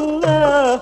الله.